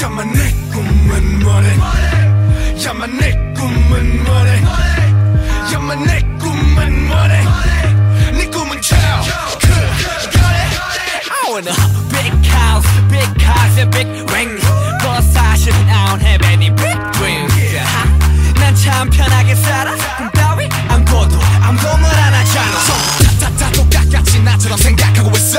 야마 내 꿈은 뭐래? 야마 내 꿈은 뭐래? 야마 내 꿈은 뭐래? 네 꿈은 child 그 거래 I wanna big house big cars and big rings. 더 사실 I don't have any big dreams. 난참 편하게 살아. 꿈 따위 안 꿔도 아무도 말 안 하잖아. 손 따따따 똑같이 나처럼 생각하고 있어.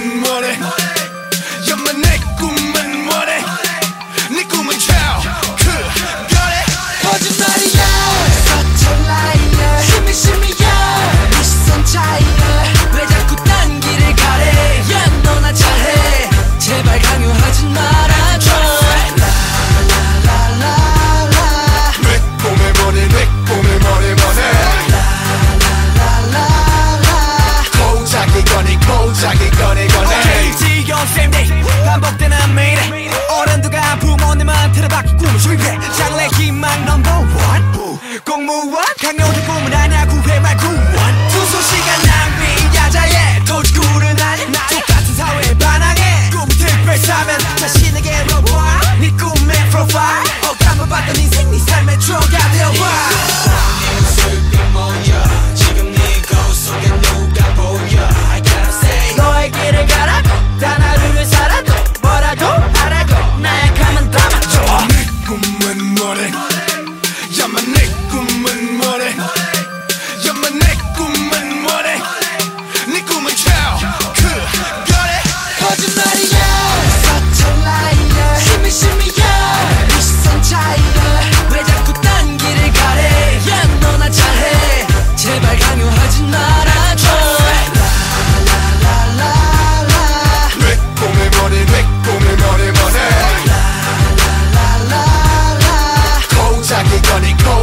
실패 장래 희망 넘버 원 공무원 꿈은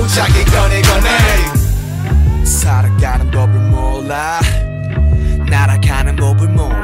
자기 꺼내 꺼내 살아가는 법을 몰라. 날아가는 법을 몰라.